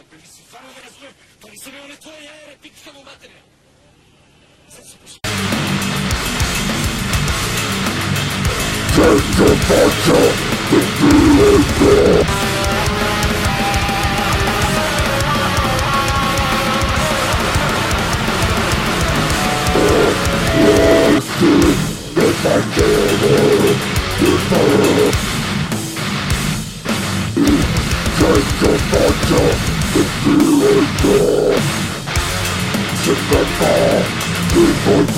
Sacrifício para o Brasil, por isso meu neto era pique como bater. Take the bottle, the blue and Take the bottle Here it comes. Take my ball. Take my